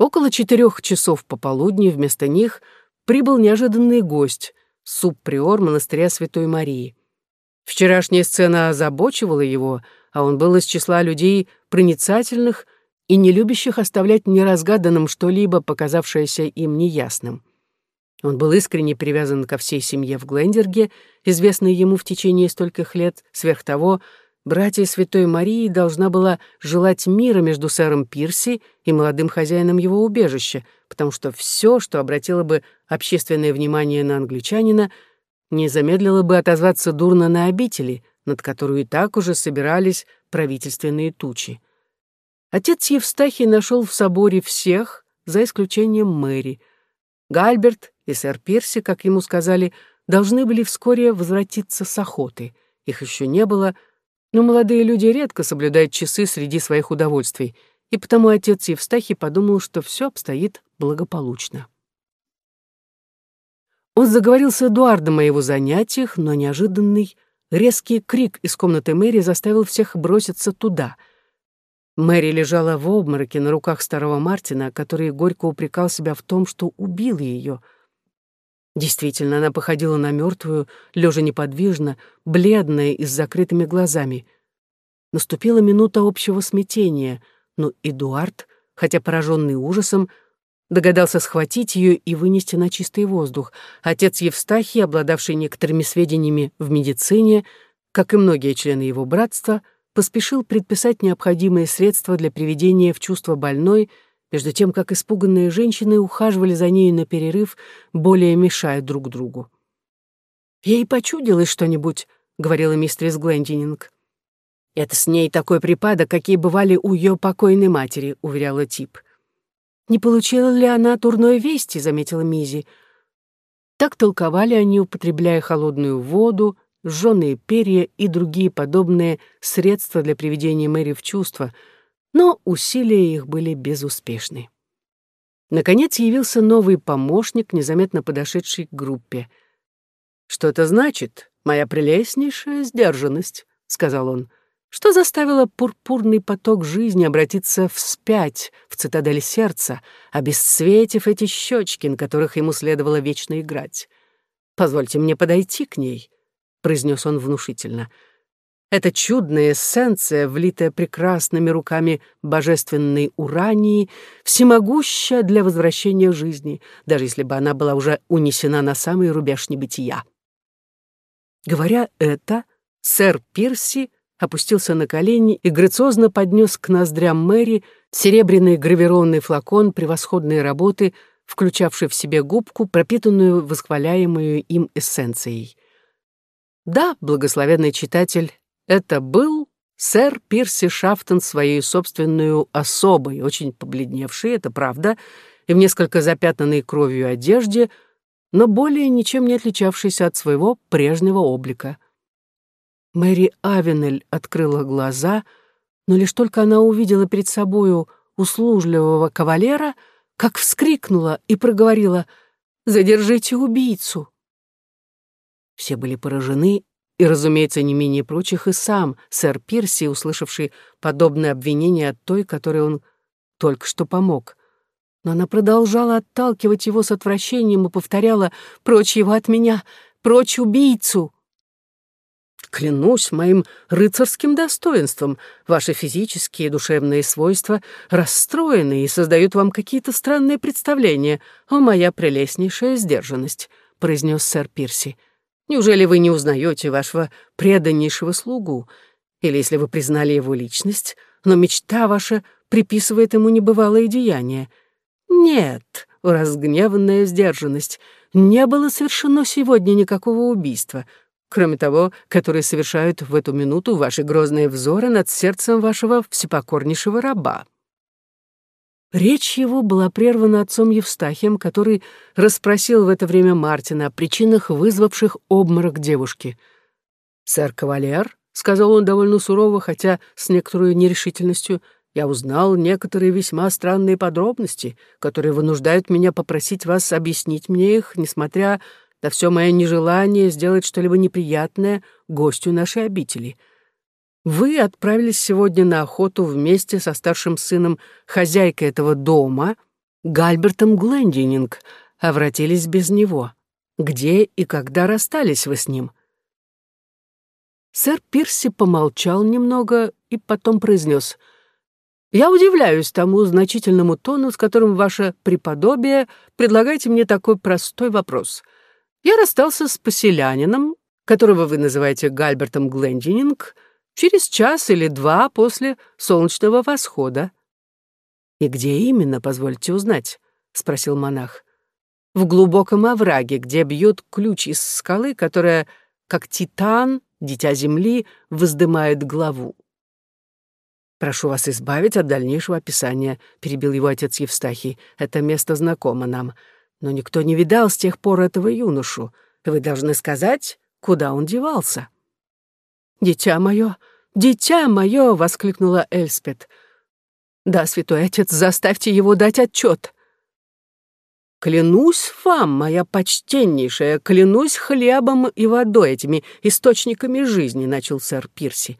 Около четырех часов пополудни вместо них прибыл неожиданный гость, субприор монастыря Святой Марии. Вчерашняя сцена озабочивала его, а он был из числа людей проницательных и не любящих оставлять неразгаданным что-либо, показавшееся им неясным. Он был искренне привязан ко всей семье в Глендерге, известной ему в течение стольких лет, сверх того, братья Святой Марии должна была желать мира между сэром Пирси и молодым хозяином его убежища, потому что все, что обратило бы общественное внимание на англичанина, не замедлило бы отозваться дурно на обители, над которую и так уже собирались правительственные тучи. Отец Евстахий нашел в соборе всех, за исключением Мэри. Гальберт и сэр Пирси, как ему сказали, должны были вскоре возвратиться с охоты. Их еще не было — но молодые люди редко соблюдают часы среди своих удовольствий, и потому отец Евстахий подумал, что все обстоит благополучно. Он заговорил с Эдуардом о его занятиях, но неожиданный, резкий крик из комнаты Мэри заставил всех броситься туда. Мэри лежала в обмороке на руках старого Мартина, который горько упрекал себя в том, что убил ее — Действительно, она походила на мертвую, лежа неподвижно, бледная и с закрытыми глазами. Наступила минута общего смятения, но Эдуард, хотя пораженный ужасом, догадался схватить ее и вынести на чистый воздух. Отец Евстахий, обладавший некоторыми сведениями в медицине, как и многие члены его братства, поспешил предписать необходимые средства для приведения в чувство больной, между тем как испуганные женщины ухаживали за нею на перерыв, более мешая друг другу. «Ей почудилось что-нибудь», — говорила мистерис Глендининг. «Это с ней такой припадок, какие бывали у ее покойной матери», — уверяла Тип. «Не получила ли она турной вести?» — заметила Мизи. Так толковали они, употребляя холодную воду, сжёные перья и другие подобные средства для приведения Мэри в чувство — но усилия их были безуспешны. Наконец явился новый помощник, незаметно подошедший к группе. «Что это значит, моя прелестнейшая сдержанность?» — сказал он. «Что заставило пурпурный поток жизни обратиться вспять в цитадель сердца, обесцветив эти щечки, на которых ему следовало вечно играть? Позвольте мне подойти к ней», — произнес он внушительно. — эта чудная эссенция, влитая прекрасными руками божественной урании, всемогущая для возвращения жизни, даже если бы она была уже унесена на самый рубеж небытия. Говоря это, сэр Пирси опустился на колени и грациозно поднес к ноздрям Мэри серебряный гравированный флакон превосходной работы, включавший в себе губку, пропитанную восхваляемую им эссенцией. Да, благословенный читатель, это был сэр Пирси Шафтон своей собственную особой, очень побледневший, это правда, и в несколько запятнанной кровью одежде, но более ничем не отличавшийся от своего прежнего облика. Мэри Авенель открыла глаза, но лишь только она увидела перед собою услужливого кавалера, как вскрикнула и проговорила «Задержите убийцу!». Все были поражены и, разумеется, не менее прочих, и сам сэр Пирси, услышавший подобное обвинение от той, которой он только что помог. Но она продолжала отталкивать его с отвращением и повторяла «Прочь его от меня! Прочь убийцу!» Клянусь моим рыцарским достоинством, ваши физические и душевные свойства расстроены и создают вам какие-то странные представления. О, моя прелестнейшая сдержанность!» — произнес сэр Пирси. — Неужели вы не узнаете вашего преданнейшего слугу? Или если вы признали его личность, но мечта ваша приписывает ему небывалое деяние? Нет, разгневанная сдержанность. Не было совершено сегодня никакого убийства, кроме того, которое совершают в эту минуту ваши грозные взоры над сердцем вашего всепокорнейшего раба. Речь его была прервана отцом Евстахием, который расспросил в это время Мартина о причинах, вызвавших обморок девушки. «Сэр Кавалер», — сказал он довольно сурово, хотя с некоторой нерешительностью, «я узнал некоторые весьма странные подробности, которые вынуждают меня попросить вас объяснить мне их, несмотря на все мое нежелание сделать что-либо неприятное гостю нашей обители». Вы отправились сегодня на охоту вместе со старшим сыном хозяйкой этого дома, Гальбертом Глендининг, а вратились без него. Где и когда расстались вы с ним?» Сэр Пирси помолчал немного и потом произнес — я удивляюсь тому значительному тону, с которым ваше преподобие предлагаете мне такой простой вопрос. Я расстался с поселянином, которого вы называете Гальбертом Глендининг, через час или два после солнечного восхода. «И где именно, позвольте узнать?» — спросил монах. «В глубоком овраге, где бьет ключ из скалы, которая, как титан, дитя земли, воздымает главу. «Прошу вас избавить от дальнейшего описания», — перебил его отец Евстахий. «Это место знакомо нам. Но никто не видал с тех пор этого юношу. Вы должны сказать, куда он девался». «Дитя мое, дитя мое!» — воскликнула Эльспет. «Да, святой отец, заставьте его дать отчет. «Клянусь вам, моя почтеннейшая, клянусь хлебом и водой, этими источниками жизни», — начал сэр Пирси.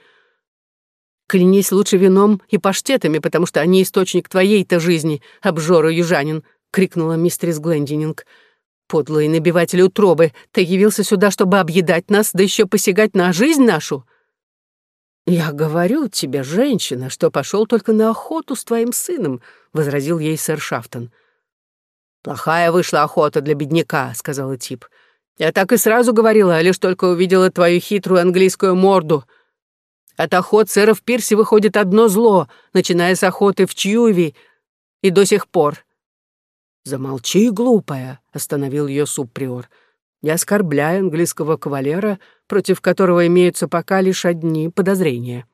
Клянись лучше вином и паштетами, потому что они источник твоей-то жизни, обжора южанин!» — крикнула мистерис Глендининг. «Подлый набиватель утробы, ты явился сюда, чтобы объедать нас, да еще посягать на жизнь нашу?» «Я говорю тебе, женщина, что пошел только на охоту с твоим сыном», — возразил ей сэр Шафтон. «Плохая вышла охота для бедняка», — сказала Тип. «Я так и сразу говорила, лишь только увидела твою хитрую английскую морду», от охот сэров Пирси выходит одно зло, начиная с охоты в Чьюви и до сих пор. «Замолчи, глупая», — остановил ее субприор. «Я оскорбляю английского кавалера, против которого имеются пока лишь одни подозрения».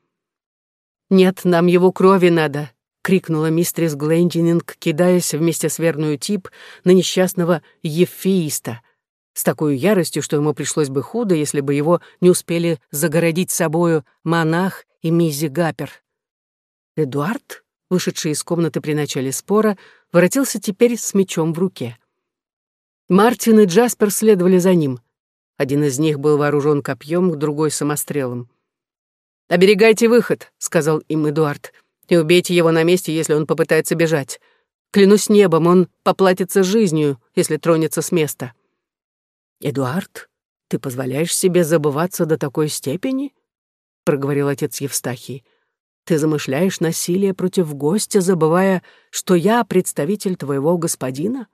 «Нет, нам его крови надо», — крикнула мистерис Глендининг, кидаясь вместе с верную тип на несчастного ефеиста — с такой яростью, что ему пришлось бы худо, если бы его не успели загородить собою монах и Мизи Гапер. Эдуард, вышедший из комнаты при начале спора, воротился теперь с мечом в руке. Мартин и Джаспер следовали за ним. Один из них был вооружен копьем, другой — самострелом. «Оберегайте выход», — сказал им Эдуард, «и убейте его на месте, если он попытается бежать. Клянусь небом, он поплатится жизнью, если тронется с места». «Эдуард, ты позволяешь себе забываться до такой степени?» — проговорил отец Евстахий. «Ты замышляешь насилие против гостя, забывая, что я представитель твоего господина?»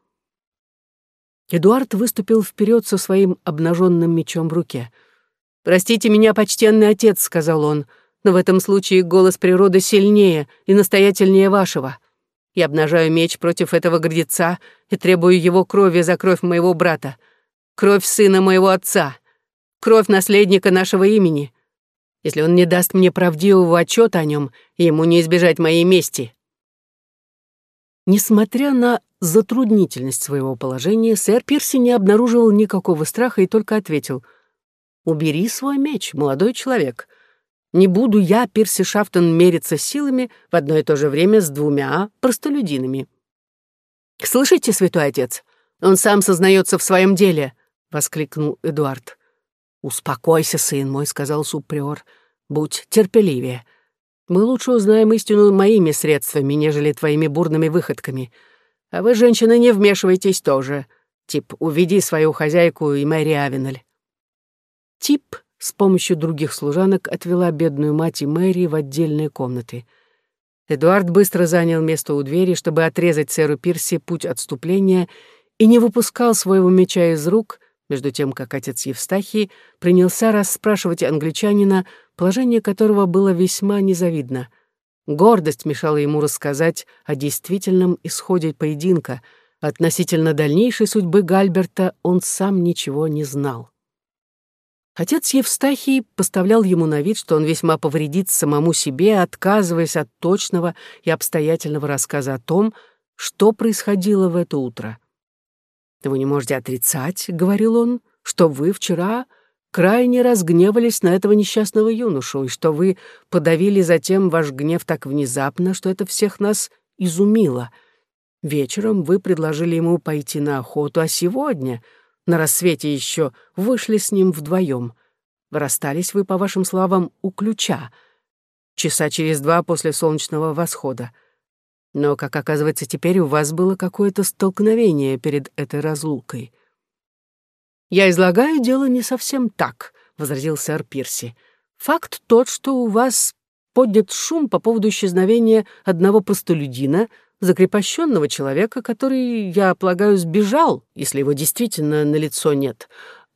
Эдуард выступил вперед со своим обнаженным мечом в руке. «Простите меня, почтенный отец», — сказал он, «но в этом случае голос природы сильнее и настоятельнее вашего. Я обнажаю меч против этого гордеца и требую его крови за кровь моего брата. Кровь сына моего отца. Кровь наследника нашего имени. Если он не даст мне правдивого отчета о нем, ему не избежать моей мести». Несмотря на затруднительность своего положения, сэр Пирси не обнаруживал никакого страха и только ответил «Убери свой меч, молодой человек. Не буду я, Пирси Шафтон, мериться силами в одно и то же время с двумя простолюдинами». «Слышите, святой отец, он сам сознается в своем деле воскликнул Эдуард. «Успокойся, сын мой», — сказал суприор. «Будь терпеливее. Мы лучше узнаем истину моими средствами, нежели твоими бурными выходками. А вы, женщины, не вмешивайтесь тоже. Тип, уведи свою хозяйку и Мэри Авенель». Тип с помощью других служанок отвела бедную мать и Мэри в отдельные комнаты. Эдуард быстро занял место у двери, чтобы отрезать сэру Пирси путь отступления и не выпускал своего меча из рук, между тем как отец Евстахий принялся расспрашивать англичанина, положение которого было весьма незавидно. Гордость мешала ему рассказать о действительном исходе поединка. Относительно дальнейшей судьбы Гальберта он сам ничего не знал. Отец Евстахий поставлял ему на вид, что он весьма повредит самому себе, отказываясь от точного и обстоятельного рассказа о том, что происходило в это утро. «Вы не можете отрицать, — говорил он, — что вы вчера крайне разгневались на этого несчастного юношу, и что вы подавили затем ваш гнев так внезапно, что это всех нас изумило. Вечером вы предложили ему пойти на охоту, а сегодня, на рассвете еще, вышли с ним вдвоем. Расстались вы, по вашим словам, у ключа, часа через два после солнечного восхода. Но, как оказывается, теперь у вас было какое-то столкновение перед этой разлукой. «Я излагаю дело не совсем так», — возразил сэр Пирси. «Факт тот, что у вас поднят шум по поводу исчезновения одного простолюдина, закрепощенного человека, который, я полагаю, сбежал, если его действительно на лицо нет,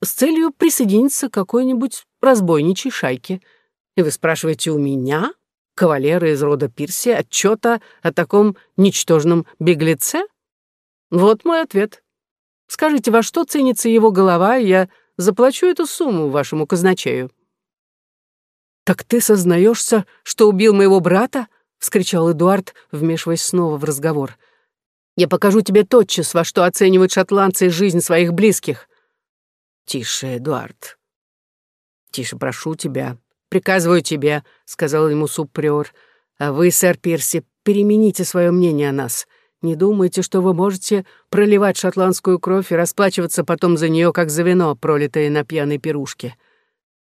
с целью присоединиться к какой-нибудь разбойничьей шайке. И вы спрашиваете у меня, кавалера из рода Пирси, отчета о таком ничтожном беглеце? Вот мой ответ. Скажите, во что ценится его голова, и я заплачу эту сумму вашему казначею. «Так ты сознаешься, что убил моего брата?» — вскричал Эдуард, вмешиваясь снова в разговор. «Я покажу тебе тотчас, во что оценивают шотландцы жизнь своих близких». «Тише, Эдуард. Тише, прошу тебя. Приказываю тебе», — сказал ему суприор. «А вы, сэр Пирси, перемените свое мнение о нас. Не думайте, что вы можете проливать шотландскую кровь и расплачиваться потом за нее, как за вино, пролитое на пьяной пирушке.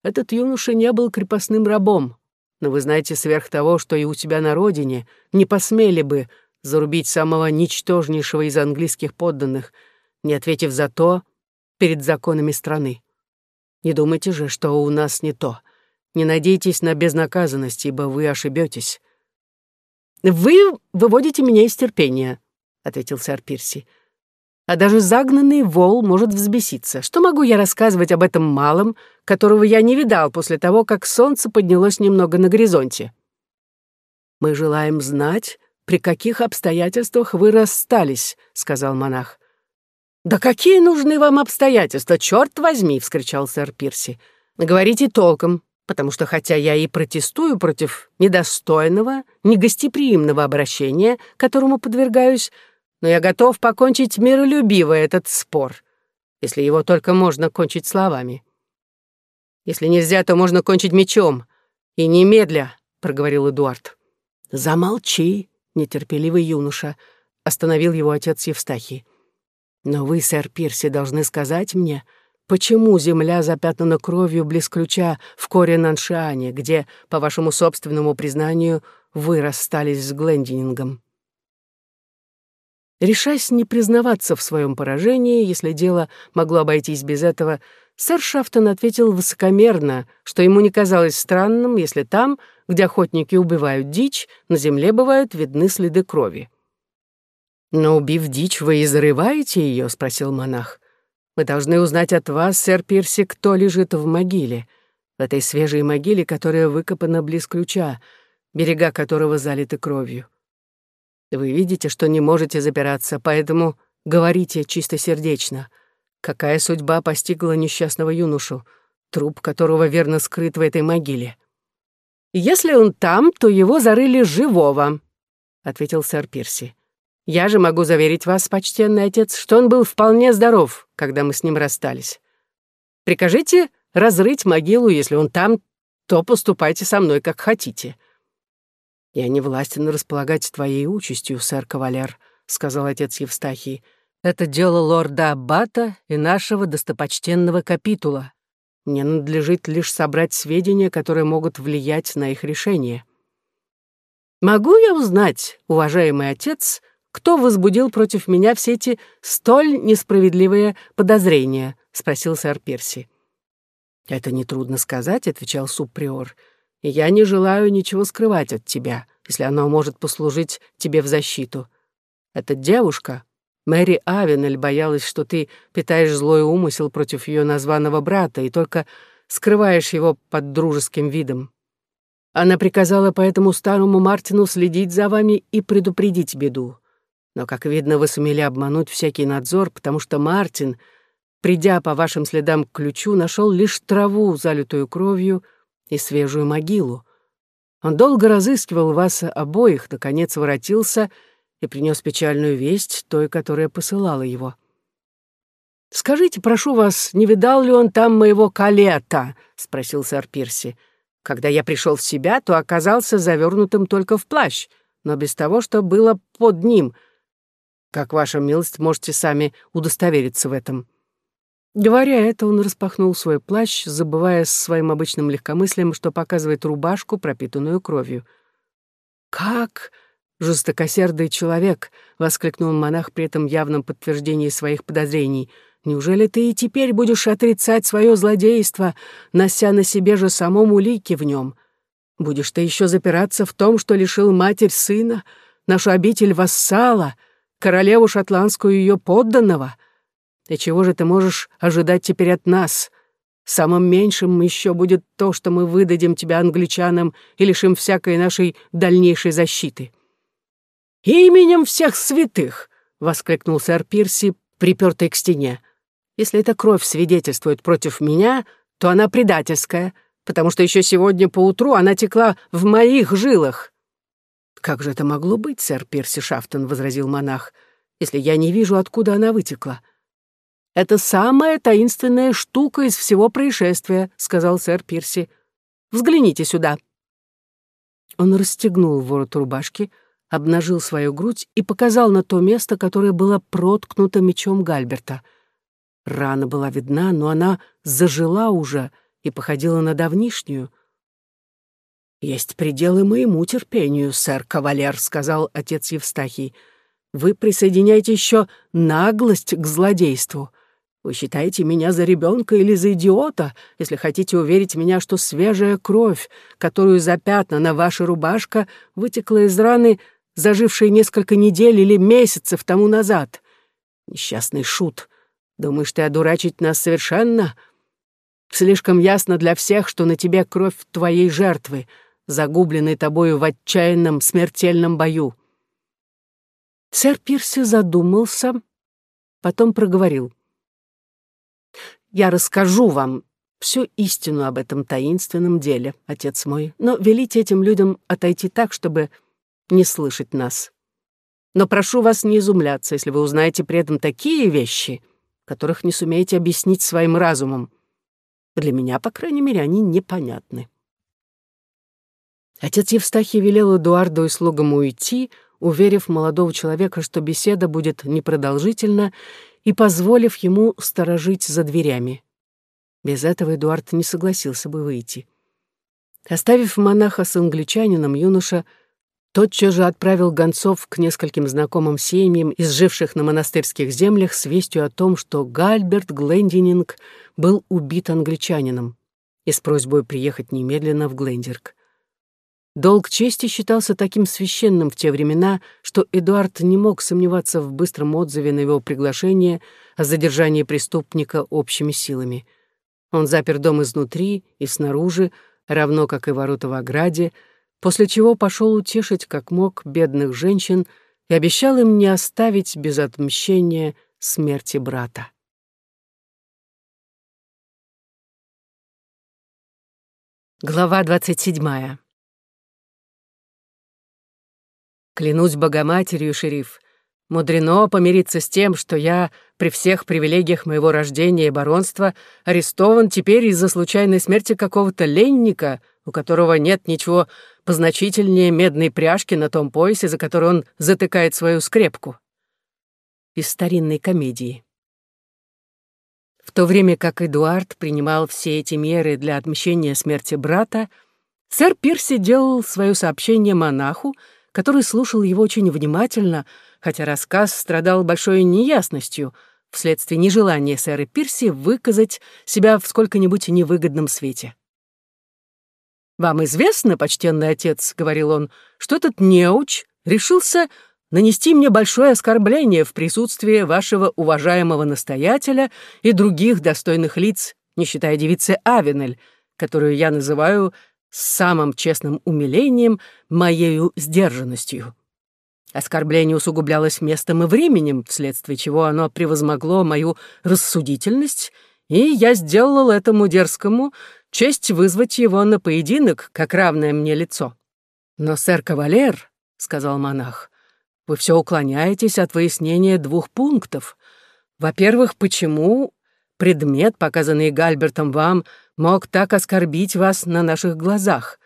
Этот юноша не был крепостным рабом, но вы знаете сверх того, что и у тебя на родине не посмели бы зарубить самого ничтожнейшего из английских подданных, не ответив за то перед законами страны. Не думайте же, что у нас не то. Не надейтесь на безнаказанность, ибо вы ошибетесь. «Вы выводите меня из терпения», — ответил сэр Пирси а даже загнанный вол может взбеситься. Что могу я рассказывать об этом малом, которого я не видал после того, как солнце поднялось немного на горизонте? «Мы желаем знать, при каких обстоятельствах вы расстались», — сказал монах. «Да какие нужны вам обстоятельства, черт возьми!» — вскричал сэр Пирси. «Говорите толком, потому что хотя я и протестую против недостойного, негостеприимного обращения, которому подвергаюсь, но я готов покончить миролюбиво этот спор, если его только можно кончить словами. Если нельзя, то можно кончить мечом. И немедля, — проговорил Эдуард. Замолчи, нетерпеливый юноша, — остановил его отец Евстахий. Но вы, сэр Пирси, должны сказать мне, почему земля запятнана кровью близ ключа в коре Наншиане, где, по вашему собственному признанию, вы расстались с Глендинингом. Решаясь не признаваться в своем поражении, если дело могло обойтись без этого, сэр Шафтон ответил высокомерно, что ему не казалось странным, если там, где охотники убивают дичь, на земле бывают видны следы крови. «Но убив дичь, вы и зарываете ее?» — спросил монах. «Мы должны узнать от вас, сэр Пирси, кто лежит в могиле, в этой свежей могиле, которая выкопана близ ключа, берега которого залиты кровью. Вы видите, что не можете запираться, поэтому говорите чистосердечно. Какая судьба постигла несчастного юношу, труп которого верно скрыт в этой могиле? Если он там, то его зарыли живого, ответил сэр Пирси. Я же могу заверить вас, почтенный отец, что он был вполне здоров, когда мы с ним расстались. Прикажите разрыть могилу, если он там, то поступайте со мной, как хотите. «Я не властен располагать твоей участью, сэр Кавалер», — сказал отец Евстахий. «Это дело лорда Аббата и нашего достопочтенного капитула. Мне надлежит лишь собрать сведения, которые могут влиять на их решение». «Могу я узнать, уважаемый отец, кто возбудил против меня все эти столь несправедливые подозрения?» — спросил сэр Перси. «Это нетрудно сказать», — отвечал субприор я не желаю ничего скрывать от тебя, если оно может послужить тебе в защиту. Эта девушка, Мэри Авенель, боялась, что ты питаешь злой умысел против ее названного брата и только скрываешь его под дружеским видом. Она приказала поэтому старому Мартину следить за вами и предупредить беду. Но, как видно, вы сумели обмануть всякий надзор, потому что Мартин, придя по вашим следам к ключу, нашел лишь траву, залитую кровью, и свежую могилу. Он долго разыскивал вас обоих, наконец воротился и принес печальную весть той, которая посылала его. «Скажите, прошу вас, не видал ли он там моего калета?» — спросил сэр Пирси. «Когда я пришел в себя, то оказался завернутым только в плащ, но без того, что было под ним. Как ваша милость, можете сами удостовериться в этом». Говоря это, он распахнул свой плащ, забывая своим обычным легкомыслием, что показывает рубашку, пропитанную кровью. «Как? жестокосердый человек», — воскликнул монах при этом явном подтверждении своих подозрений. «Неужели ты и теперь будешь отрицать свое злодейство, нося на себе же самом улики в нем? Будешь ты еще запираться в том, что лишил матерь сына, нашу обитель вассала, королеву шотландскую ее подданного? И чего же ты можешь ожидать теперь от нас?» Самым меньшим еще будет то, что мы выдадим тебя англичанам и лишим всякой нашей дальнейшей защиты. «Именем всех святых!» — воскликнул сэр Пирси, припертый к стене. «Если эта кровь свидетельствует против меня, то она предательская, потому что еще сегодня поутру она текла в моих жилах». «Как же это могло быть, сэр Пирси Шафтон?» — возразил монах, «если я не вижу, откуда она вытекла». «Это самая таинственная штука из всего происшествия», — сказал сэр Пирси. «Взгляните сюда». Он расстегнул ворот рубашки, — обнажил свою грудь и показал на то место, которое было проткнуто мечом Гальберта. Рана была видна, но она зажила уже и походила на давнишнюю. «Есть пределы моему терпению, сэр кавалер», — сказал отец Евстахий. «Вы присоединяете еще наглость к злодейству. Вы считаете меня за ребенка или за идиота, если хотите уверить меня, что свежая кровь, которую запятнана ваша рубашка, вытекла из раны зажившие несколько недель или месяцев тому назад. Несчастный шут. Думаешь, ты одурачить нас совершенно? Слишком ясно для всех, что на тебе кровь твоей жертвы, загубленной тобою в отчаянном смертельном бою. Сэр Пирси задумался, потом проговорил. «Я расскажу вам всю истину об этом таинственном деле, отец мой, но велите этим людям отойти так, чтобы не слышать нас. Но прошу вас не изумляться, если вы узнаете при этом такие вещи, которых не сумеете объяснить своим разумом. Для меня, по крайней мере, они непонятны. Отец Евстахий велел Эдуарду и слугам уйти, уверив молодого человека, что беседа будет непродолжительна, и позволив ему сторожить за дверями. Без этого Эдуард не согласился бы выйти. Оставив монаха с англичанином, юноша — тотчас же отправил гонцов к нескольким знакомым семьям, изживших на монастырских землях, с вестью о том, что Гальберт Глендининг был убит англичанином, и с просьбой приехать немедленно в Глендерк. Долг чести считался таким священным в те времена, что Эдуард не мог сомневаться в быстром отзыве на его приглашение о задержании преступника общими силами. Он запер дом изнутри и снаружи, равно как и ворота в ограде, после чего пошел утешить как мог бедных женщин и обещал им не оставить без отмщения смерти брата. Глава двадцать седьмая. Клянусь Богоматерью, шериф, мудрено помириться с тем, что я при всех привилегиях моего рождения и баронства арестован теперь из-за случайной смерти какого-то ленника, у которого нет ничего позначительнее медной пряжки на том поясе, за который он затыкает свою скрепку. Из старинной комедии. В то время как Эдуард принимал все эти меры для отмщения смерти брата, сэр Пирси делал свое сообщение монаху, который слушал его очень внимательно, хотя рассказ страдал большой неясностью вследствие нежелания сэра Пирси выказать себя в сколько-нибудь невыгодном свете. «Вам известно, почтенный отец, — говорил он, — что этот неуч решился нанести мне большое оскорбление в присутствии вашего уважаемого настоятеля и других достойных лиц, не считая девицы Авенель, которую я называю с самым честным умилением моею сдержанностью. Оскорбление усугублялось местом и временем, вследствие чего оно превозмогло мою рассудительность, и я сделал этому дерзкому честь вызвать его на поединок, как равное мне лицо. Но, сэр Кавалер, — сказал монах, — вы все уклоняетесь от выяснения двух пунктов. Во-первых, почему предмет, показанный Гальбертом вам, мог так оскорбить вас на наших глазах?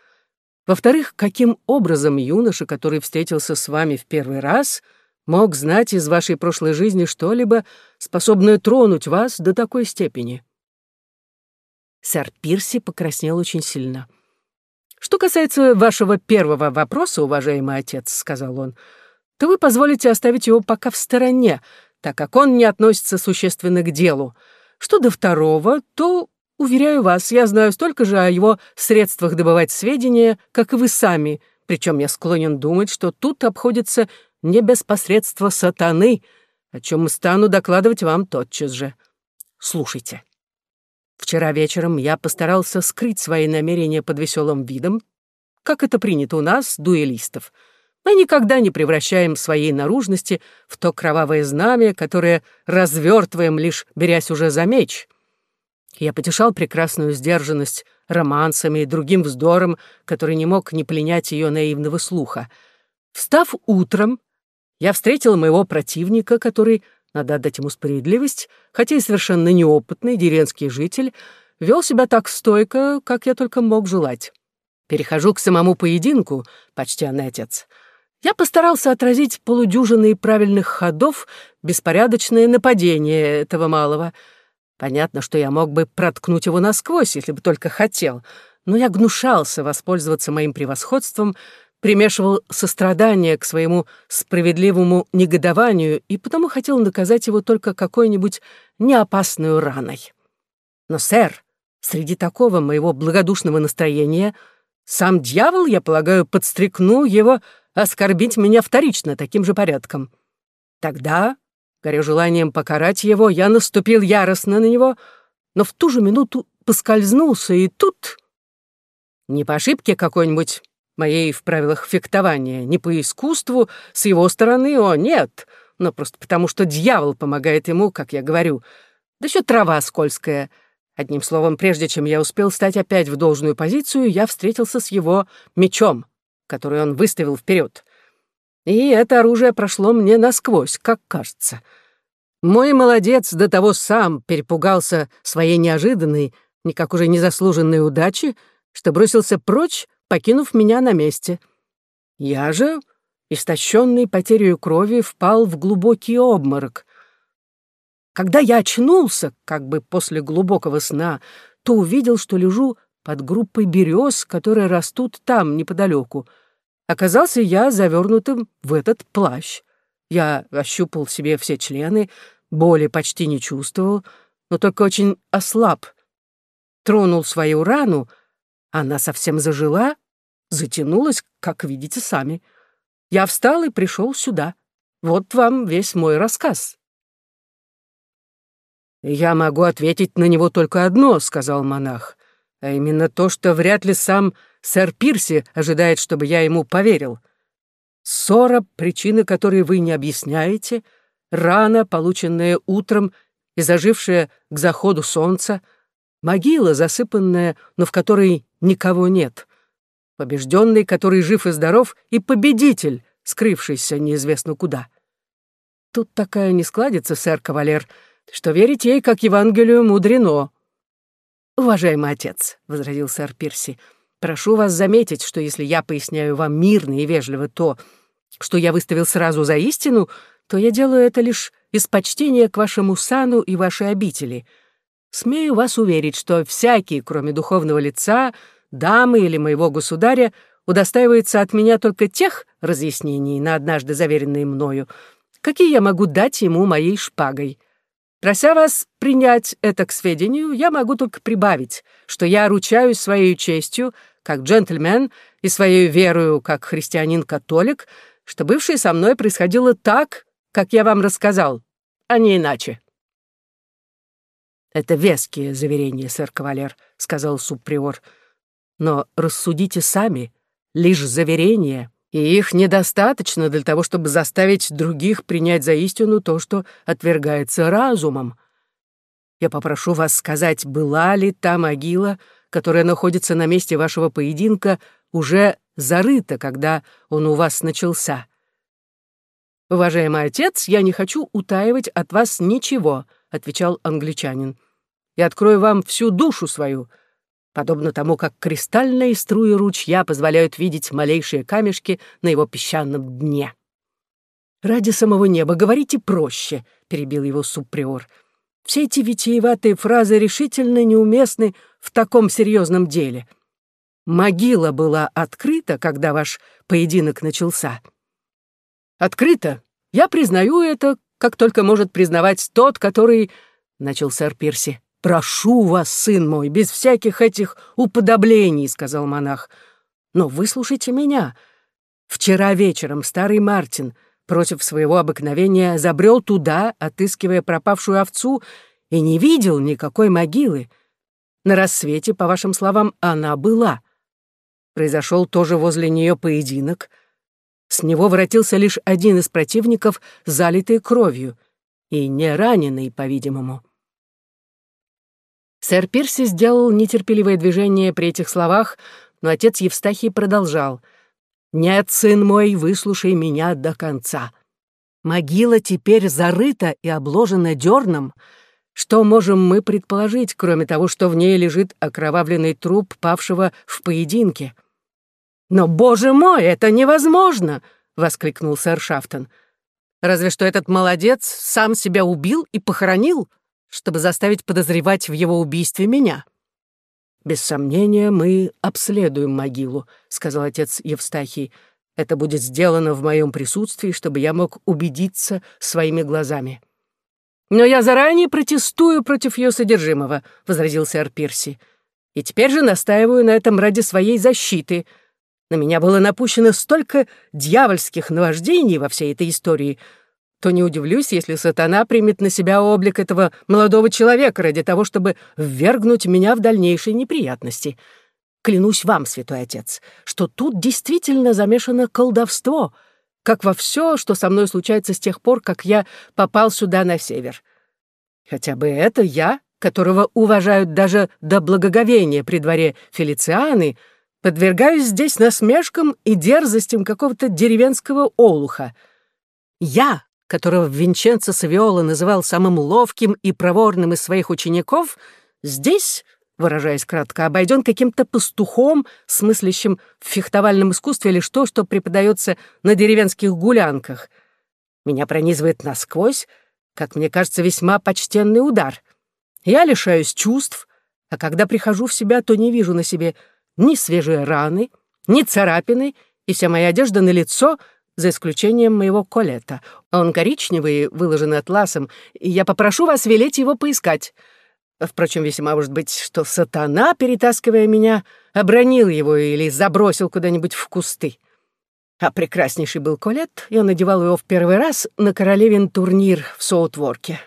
Во-вторых, каким образом юноша, который встретился с вами в первый раз, мог знать из вашей прошлой жизни что-либо, способное тронуть вас до такой степени? Сэр Пирси покраснел очень сильно. «Что касается вашего первого вопроса, уважаемый отец», — сказал он, «то вы позволите оставить его пока в стороне, так как он не относится существенно к делу. Что до второго, то, уверяю вас, я знаю столько же о его средствах добывать сведения, как и вы сами, причем я склонен думать, что тут обходится не без посредства сатаны, о чем стану докладывать вам тотчас же. Слушайте». Вчера вечером я постарался скрыть свои намерения под веселым видом, как это принято у нас, дуэлистов. Мы никогда не превращаем своей наружности в то кровавое знамя, которое развертываем, лишь берясь уже за меч. Я потешал прекрасную сдержанность романсами и другим вздором, который не мог не пленять ее наивного слуха. Встав утром, я встретил моего противника, который надо отдать ему справедливость, хотя и совершенно неопытный деревенский житель, вел себя так стойко, как я только мог желать. Перехожу к самому поединку, почтенный отец. Я постарался отразить полудюжины правильных ходов беспорядочное нападение этого малого. Понятно, что я мог бы проткнуть его насквозь, если бы только хотел, но я гнушался воспользоваться моим превосходством, примешивал сострадание к своему справедливому негодованию и потому хотел наказать его только какой-нибудь неопасную раной. Но, сэр, среди такого моего благодушного настроения сам дьявол, я полагаю, подстрекнул его оскорбить меня вторично таким же порядком. Тогда, горя желанием покарать его, я наступил яростно на него, но в ту же минуту поскользнулся, и тут... Не по ошибке какой-нибудь моей в правилах фехтования, не по искусству, с его стороны, о, нет, но просто потому, что дьявол помогает ему, как я говорю. Да еще трава скользкая. Одним словом, прежде чем я успел стать опять в должную позицию, я встретился с его мечом, который он выставил вперед. И это оружие прошло мне насквозь, как кажется. Мой молодец до того сам перепугался своей неожиданной, никак уже незаслуженной удачи, что бросился прочь, покинув меня на месте. Я же, истощенный потерей крови, впал в глубокий обморок. Когда я очнулся, как бы после глубокого сна, то увидел, что лежу под группой берез, которые растут там, неподалеку. Оказался я завернутым в этот плащ. Я ощупал себе все члены, боли почти не чувствовал, но только очень ослаб. Тронул свою рану, она совсем зажила, затянулась, как видите сами. Я встал и пришел сюда. Вот вам весь мой рассказ. «Я могу ответить на него только одно», — сказал монах, «а именно то, что вряд ли сам сэр Пирси ожидает, чтобы я ему поверил. Ссора, причины которой вы не объясняете, рана, полученная утром и зажившая к заходу солнца, могила, засыпанная, но в которой никого нет, побежденный, который жив и здоров, и победитель, скрывшийся неизвестно куда. Тут такая нескладица, сэр Кавалер, что верить ей, как Евангелию, мудрено. «Уважаемый отец», — возразил сэр Пирси, — «прошу вас заметить, что если я поясняю вам мирно и вежливо то, что я выставил сразу за истину, то я делаю это лишь из почтения к вашему сану и вашей обители. Смею вас уверить, что всякий, кроме духовного лица, — дамы или моего государя удостаивается от меня только тех разъяснений, на однажды заверенные мною, какие я могу дать ему моей шпагой. Прося вас принять это к сведению, я могу только прибавить, что я ручаюсь своей честью, как джентльмен, и своей верою, как христианин-католик, что бывшее со мной происходило так, как я вам рассказал, а не иначе. «Это веские заверения, сэр Кавалер», — сказал субприор. Но рассудите сами, лишь заверения, и их недостаточно для того, чтобы заставить других принять за истину то, что отвергается разумом. Я попрошу вас сказать, была ли та могила, которая находится на месте вашего поединка, уже зарыта, когда он у вас начался. «Уважаемый отец, я не хочу утаивать от вас ничего», — отвечал англичанин. «Я открою вам всю душу свою, подобно тому, как кристальные струи ручья позволяют видеть малейшие камешки на его песчаном дне. «Ради самого неба говорите проще», — перебил его субприор. «Все эти витиеватые фразы решительно неуместны в таком серьезном деле. могила была открыта, когда ваш поединок начался?» «Открыто. Я признаю это, как только может признавать тот, который...» — начал сэр Пирси. «Прошу вас, сын мой, без всяких этих уподоблений», — сказал монах. «Но выслушайте меня. Вчера вечером старый Мартин против своего обыкновения забрел туда, отыскивая пропавшую овцу, и не видел никакой могилы. На рассвете, по вашим словам, она была. Произошел тоже возле нее поединок. С него воротился лишь один из противников, залитый кровью, и не раненый, по-видимому. Сэр Пирси сделал нетерпеливое движение при этих словах, но отец Евстахий продолжал. «Нет, сын мой, выслушай меня до конца. Могила теперь зарыта и обложена дерном. Что можем мы предположить, кроме того, что в ней лежит окровавленный труп павшего в поединке?» «Но, боже мой, это невозможно!» — воскликнул сэр Шафтон. «Разве что этот молодец сам себя убил и похоронил?» чтобы заставить подозревать в его убийстве меня. «Без сомнения, мы обследуем могилу», — сказал отец Евстахий. «Это будет сделано в моем присутствии, чтобы я мог убедиться своими глазами». «Но я заранее протестую против ее содержимого», — возразил сэр Пирси. «И теперь же настаиваю на этом ради своей защиты. На меня было напущено столько дьявольских наваждений во всей этой истории, то не удивлюсь, если сатана примет на себя облик этого молодого человека ради того, чтобы ввергнуть меня в дальнейшие неприятности. Клянусь вам, святой отец, что тут действительно замешано колдовство, как во все, что со мной случается с тех пор, как я попал сюда на север. Хотя бы это я, которого уважают даже до благоговения при дворе Фелицианы, подвергаюсь здесь насмешкам и дерзостям какого-то деревенского олуха. Я, которого Винченцо Савиола называл самым ловким и проворным из своих учеников, здесь, выражаясь кратко, обойден каким-то пастухом, смыслящим в фехтовальном искусстве лишь то, что преподается на деревенских гулянках. Меня пронизывает насквозь, как мне кажется, весьма почтенный удар. Я лишаюсь чувств, а когда прихожу в себя, то не вижу на себе ни свежие раны, ни царапины, и вся моя одежда на лицо — за исключением моего колета. Он коричневый, выложенный атласом, и я попрошу вас велеть его поискать. Впрочем, весьма может быть, что сатана, перетаскивая меня, обронил его или забросил куда-нибудь в кусты. А прекраснейший был колет, я надевал его в первый раз на королевин турнир в Соутворке.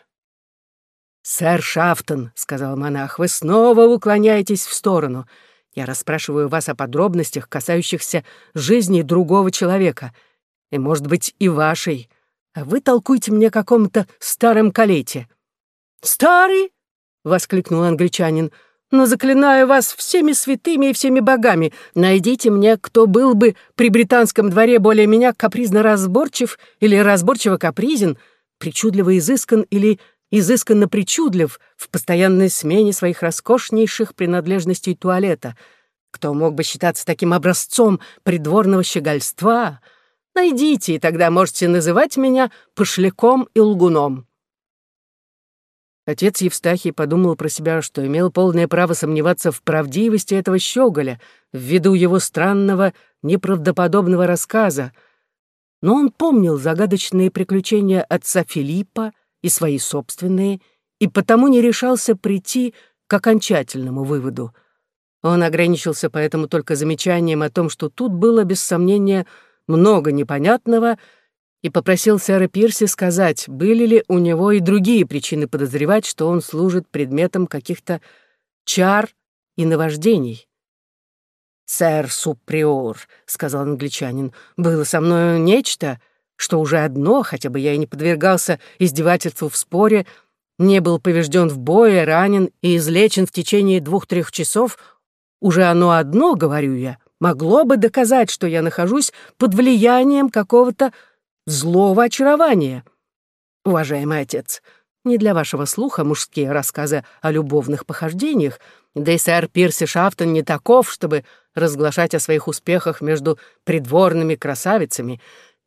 «Сэр Шафтон», — сказал монах, — «вы снова уклоняетесь в сторону. Я расспрашиваю вас о подробностях, касающихся жизни другого человека и, может быть, и вашей. А вы толкуете мне каком-то старом калете». «Старый?» — воскликнул англичанин. «Но заклинаю вас всеми святыми и всеми богами, найдите мне, кто был бы при британском дворе более меня капризно разборчив или разборчиво капризен, причудливо изыскан или изысканно причудлив в постоянной смене своих роскошнейших принадлежностей туалета, кто мог бы считаться таким образцом придворного щегольства, Найдите, и тогда можете называть меня пошляком и лгуном». Отец Евстахий подумал про себя, что имел полное право сомневаться в правдивости этого щеголя ввиду его странного, неправдоподобного рассказа, но он помнил загадочные приключения отца Филиппа и свои собственные, и потому не решался прийти к окончательному выводу. Он ограничился поэтому только замечанием о том, что тут было, без сомнения, много непонятного и попросил сэра Пирси сказать, были ли у него и другие причины подозревать, что он служит предметом каких-то чар и наваждений. «Сэр Суприор», — сказал англичанин, — «было со мною нечто, что уже одно, хотя бы я и не подвергался издевательству в споре, не был поврежден в бое, ранен и излечен в течение двух-трех часов, уже оно одно, говорю я, могло бы доказать, что я нахожусь под влиянием какого-то злого очарования. Уважаемый отец, не для вашего слуха мужские рассказы о любовных похождениях, да и сэр Пирси Шафтон не таков, чтобы разглашать о своих успехах между придворными красавицами.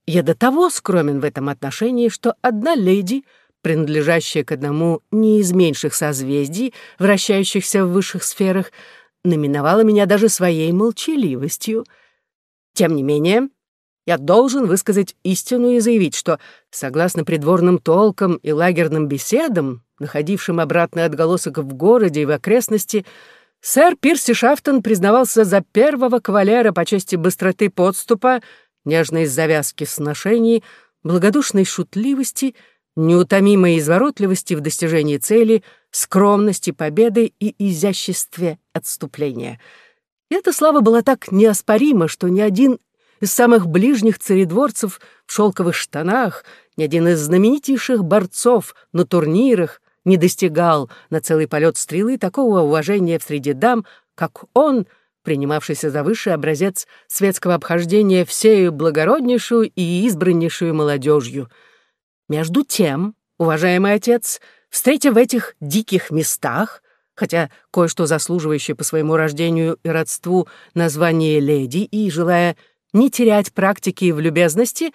Я до того скромен в этом отношении, что одна леди, принадлежащая к одному не из меньших созвездий, вращающихся в высших сферах, наименовала меня даже своей молчаливостью. Тем не менее, я должен высказать истину и заявить, что, согласно придворным толкам и лагерным беседам, находившим обратный отголосок в городе и в окрестности, сэр Пирси Шафтон признавался за первого кавалера по части быстроты подступа, нежной завязки сношений, благодушной шутливости, неутомимой изворотливости в достижении цели, скромности победы и изяществе отступления. И эта слава была так неоспорима, что ни один из самых ближних царедворцев в шелковых штанах, ни один из знаменитейших борцов на турнирах не достигал на целый полет стрелы такого уважения в среде дам, как он, принимавшийся за высший образец светского обхождения всею благороднейшую и избраннейшую молодежью. Между тем, уважаемый отец, встретив в этих диких местах, хотя кое-что заслуживающее по своему рождению и родству название леди и желая не терять практики в любезности,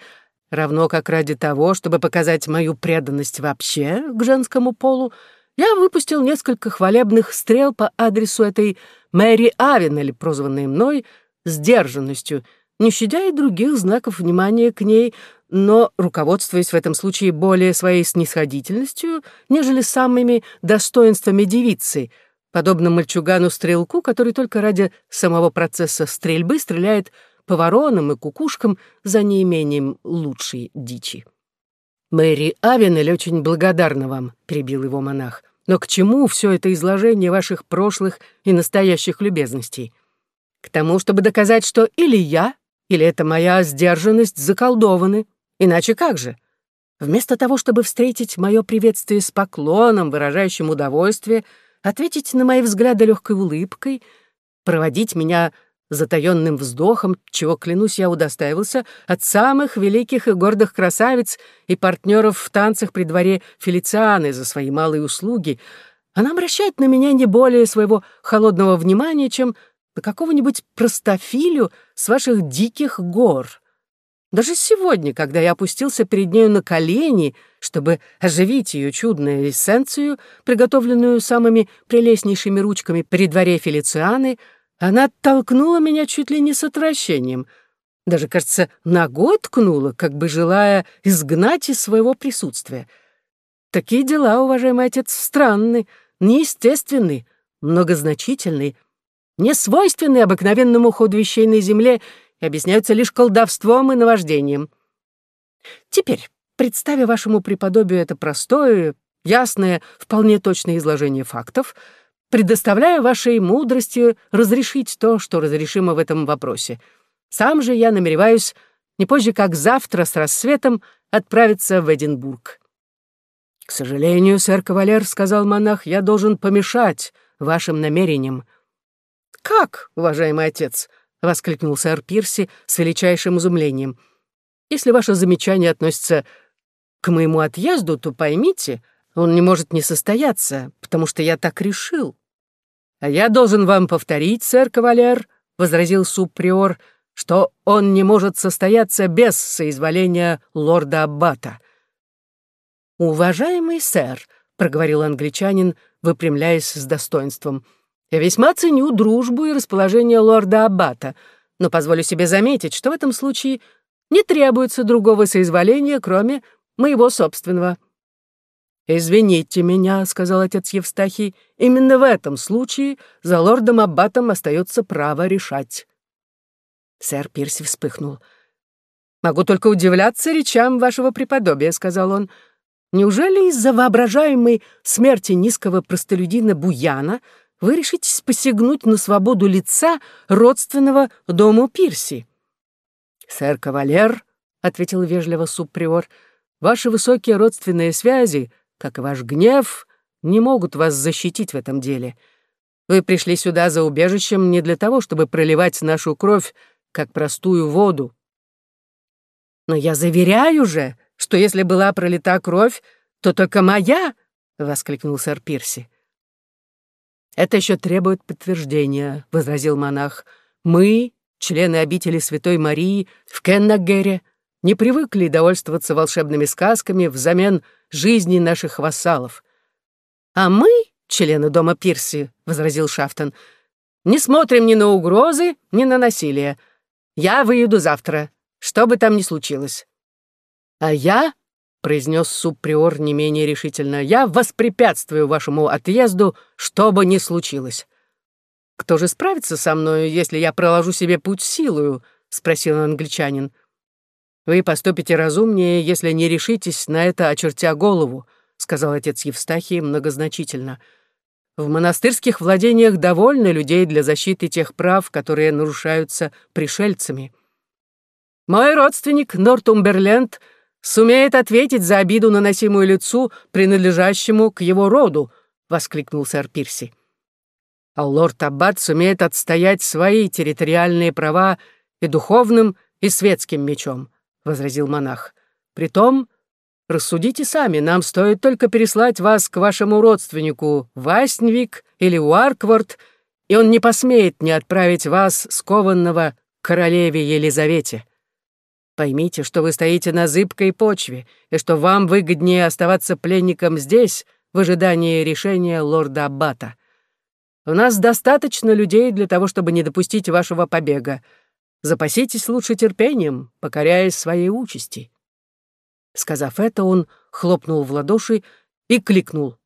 равно как ради того, чтобы показать мою преданность вообще к женскому полу, я выпустил несколько хвалебных стрел по адресу этой Мэри Авенель, прозванной мной сдержанностью, не щадя и других знаков внимания к ней, но руководствуясь в этом случае более своей снисходительностью, нежели самыми достоинствами девицы, подобно мальчугану-стрелку, который только ради самого процесса стрельбы стреляет по воронам и кукушкам за неимением лучшей дичи. «Мэри Авенель очень благодарна вам», — перебил его монах. «Но к чему все это изложение ваших прошлых и настоящих любезностей? К тому, чтобы доказать, что или я, или эта моя сдержанность заколдованы. Иначе как же? Вместо того, чтобы встретить мое приветствие с поклоном, выражающим удовольствие, ответить на мои взгляды легкой улыбкой, проводить меня затаённым вздохом, чего, клянусь, я удостаивался от самых великих и гордых красавиц и партнеров в танцах при дворе Фелицианы за свои малые услуги, она обращает на меня не более своего холодного внимания, чем на какого-нибудь простофилю с ваших диких гор. Даже сегодня, когда я опустился перед нею на колени, чтобы оживить ее чудную эссенцию, приготовленную самыми прелестнейшими ручками при дворе Фелицианы, она оттолкнула меня чуть ли не с отвращением. Даже, кажется, ногой ткнула, как бы желая изгнать из своего присутствия. Такие дела, уважаемый отец, странны, неестественны, многозначительны, не свойственны обыкновенному ходу вещей на земле и объясняются лишь колдовством и наваждением. Теперь, представя вашему преподобию это простое, ясное, вполне точное изложение фактов — предоставляю вашей мудрости разрешить то, что разрешимо в этом вопросе. Сам же я намереваюсь не позже, как завтра с рассветом, отправиться в Эдинбург. «К сожалению, сэр Кавалер, — сказал монах, — я должен помешать вашим намерениям». «Как, уважаемый отец?» — воскликнул сэр Пирси с величайшим изумлением. «Если ваше замечание относится к моему отъезду, то поймите, он не может не состояться, потому что я так решил. «А я должен вам повторить, сэр Кавалер», — возразил субприор, «что он не может состояться без соизволения лорда Аббата». «Уважаемый сэр», — проговорил англичанин, выпрямляясь с достоинством, «я весьма ценю дружбу и расположение лорда Аббата, но позволю себе заметить, что в этом случае не требуется другого соизволения, кроме моего собственного». «Извините меня», — сказал отец Евстахий, — «именно в этом случае за лордом Аббатом остается право решать». Сэр Пирси вспыхнул. «Могу только удивляться речам вашего преподобия», — сказал он. «Неужели из-за воображаемой смерти низкого простолюдина Буяна вы решитесь посягнуть на свободу лица родственного дому Пирси?» «Сэр Кавалер», — ответил вежливо субприор, — «ваши высокие родственные связи — как и ваш гнев, не могут вас защитить в этом деле. Вы пришли сюда за убежищем не для того, чтобы проливать нашу кровь, как простую воду. Но я заверяю же, что если была пролита кровь, то только моя, — воскликнул сэр Пирси. «Это еще требует подтверждения», — возразил монах. «Мы, члены обители Святой Марии в Кеннагере, не привыкли довольствоваться волшебными сказками взамен жизни наших вассалов. А мы, члены дома Пирси, — возразил Шафтон, Не смотрим ни на угрозы, ни на насилие. Я выеду завтра, что бы там ни случилось. А я, — произнес субприор не менее решительно, — я воспрепятствую вашему отъезду, что бы ни случилось. Кто же справится со мной, если я проложу себе путь силою? — спросил англичанин. Вы поступите разумнее, если не решитесь на это, очертя голову, — сказал отец Евстахий многозначительно. — в монастырских владениях довольно людей для защиты тех прав, которые нарушаются пришельцами. Мой родственник Нортумберленд сумеет ответить за обиду, наносимую лицу, принадлежащему к его роду, — воскликнул сэр Пирси. А лорд Аббат сумеет отстоять свои территориальные права и духовным, и светским мечом, — возразил монах. Притом Рассудите сами, нам стоит только переслать вас к вашему родственнику Васнвик или Уаркворт, и он не посмеет не отправить вас, скованного, к королеве Елизавете. Поймите, что вы стоите на зыбкой почве, и что вам выгоднее оставаться пленником здесь, в ожидании решения лорда Аббата. У нас достаточно людей для того, чтобы не допустить вашего побега. Запаситесь лучше терпением, покоряясь своей участи. Сказав это, он хлопнул в ладоши и кликнул.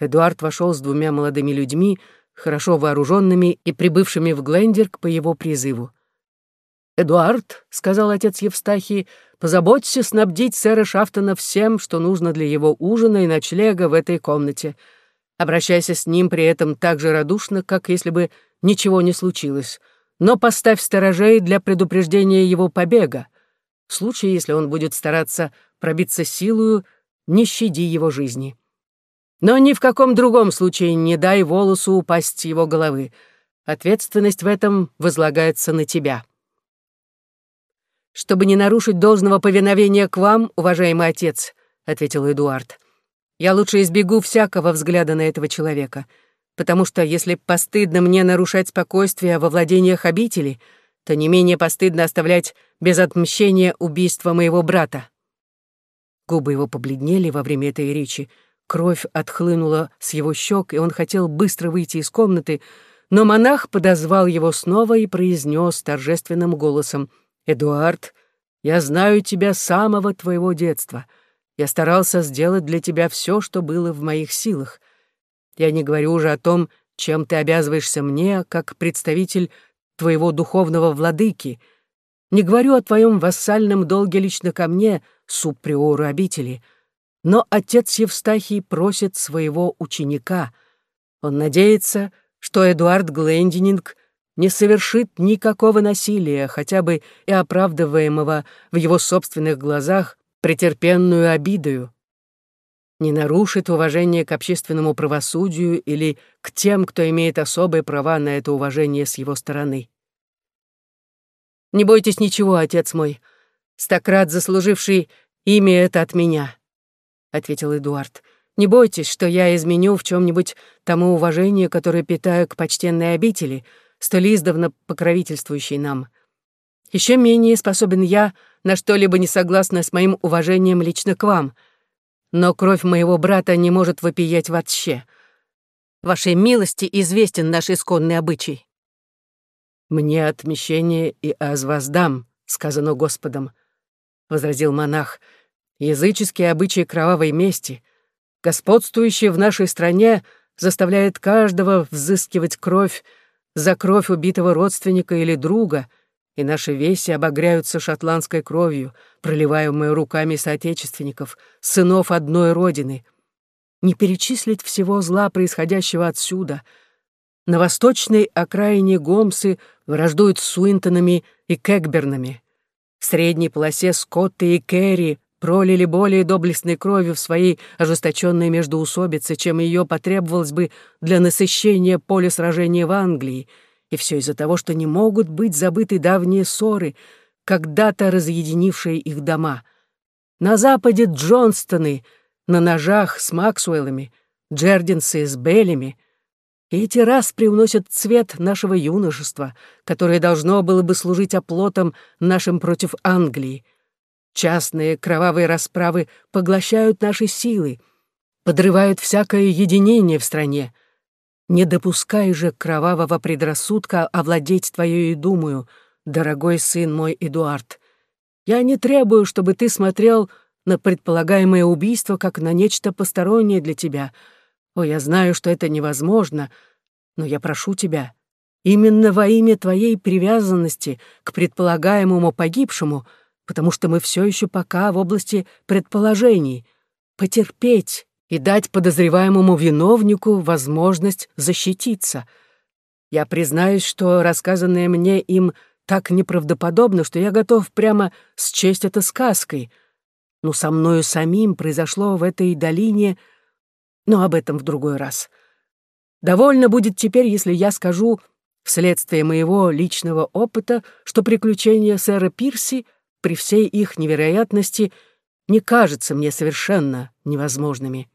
Эдуард вошел с двумя молодыми людьми, хорошо вооруженными и прибывшими в Глендерк по его призыву. «Эдуард», — сказал отец Евстахий, — «позаботься снабдить сэра Шафтона всем, что нужно для его ужина и ночлега в этой комнате. Обращайся с ним при этом так же радушно, как если бы ничего не случилось, но поставь сторожей для предупреждения его побега. В случае, если он будет стараться пробиться силою, не щади его жизни. Но ни в каком другом случае не дай волосу упасть с его головы. Ответственность в этом возлагается на тебя. «Чтобы не нарушить должного повиновения к вам, уважаемый отец», — ответил Эдуард, «я лучше избегу всякого взгляда на этого человека, потому что если постыдно мне нарушать спокойствие во владениях обители, — то не менее постыдно оставлять без отмщения убийство моего брата. Губы его побледнели во время этой речи, кровь отхлынула с его щек, и он хотел быстро выйти из комнаты, но монах подозвал его снова и произнес торжественным голосом, «Эдуард, я знаю тебя с самого твоего детства. Я старался сделать для тебя все, что было в моих силах. Я не говорю уже о том, чем ты обязываешься мне, как представитель твоего духовного владыки. Не говорю о твоем вассальном долге лично ко мне, субприору обители, но отец Евстахий просит своего ученика. Он надеется, что Эдуард Глендининг не совершит никакого насилия, хотя бы и оправдываемого в его собственных глазах претерпенную обидою не нарушит уважение к общественному правосудию или к тем, кто имеет особые права на это уважение с его стороны. Не бойтесь ничего, отец мой, стократ заслуживший имя это от меня, — ответил Эдуард. Не бойтесь, что я изменю в чем нибудь тому уважению, которое питаю к почтенной обители, столь издавна покровительствующей нам. Еще менее способен я на что-либо не согласное с моим уважением лично к вам — но кровь моего брата не может вопиять вообще. Вашей милости известен наш исконный обычай. «Мне отмещение и аз воздам», — сказано Господом, — возразил монах. «Языческие обычаи кровавой мести, господствующие в нашей стране, заставляет каждого взыскивать кровь за кровь убитого родственника или друга — и наши веси обогряются шотландской кровью, проливаемой руками соотечественников, сынов одной родины. Не перечислить всего зла, происходящего отсюда. На восточной окраине Гомсы враждуют с Суинтонами и Кэгбернами. В средней полосе Скотты и Керри пролили более доблестной кровью в своей ожесточенной междоусобице, чем ее потребовалось бы для насыщения поля сражения в Англии — и все из-за того, что не могут быть забыты давние ссоры, когда-то разъединившие их дома. На западе Джонстоны, на ножах с Максуэллами, Джердинсы с Беллями. И эти раз привносят цвет нашего юношества, которое должно было бы служить оплотом нашим против Англии. Частные кровавые расправы поглощают наши силы, подрывают всякое единение в стране, Не допускай же кровавого предрассудка овладеть твоей думаю, дорогой сын мой Эдуард. Я не требую, чтобы ты смотрел на предполагаемое убийство как на нечто постороннее для тебя. О, я знаю, что это невозможно, но я прошу тебя, именно во имя твоей привязанности к предполагаемому погибшему, потому что мы все еще пока в области предположений, потерпеть и дать подозреваемому виновнику возможность защититься. Я признаюсь, что рассказанное мне им так неправдоподобно, что я готов прямо счесть это сказкой. Но со мною самим произошло в этой долине, но об этом в другой раз. Довольно будет теперь, если я скажу, вследствие моего личного опыта, что приключения сэра Пирси при всей их невероятности не кажутся мне совершенно невозможными.